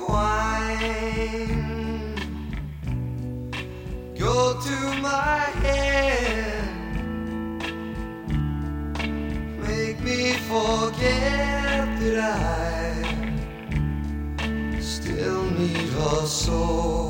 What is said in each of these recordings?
wine go to my head, make me forget that I still need her so.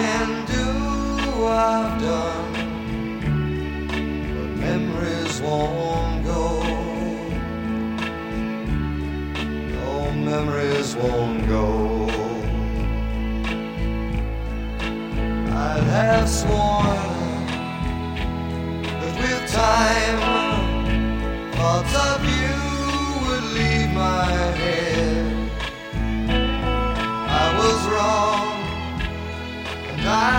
Can do, I've done, but memories won't go. No memories won't go. I'd have sworn that with time,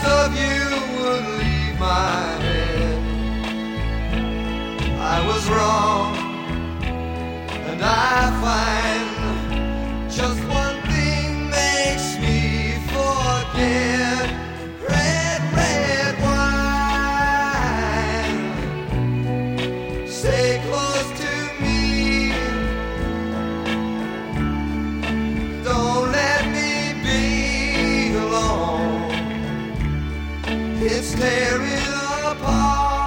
thoughts of you would leave my head. I was wrong, and I find just it's tearing apart.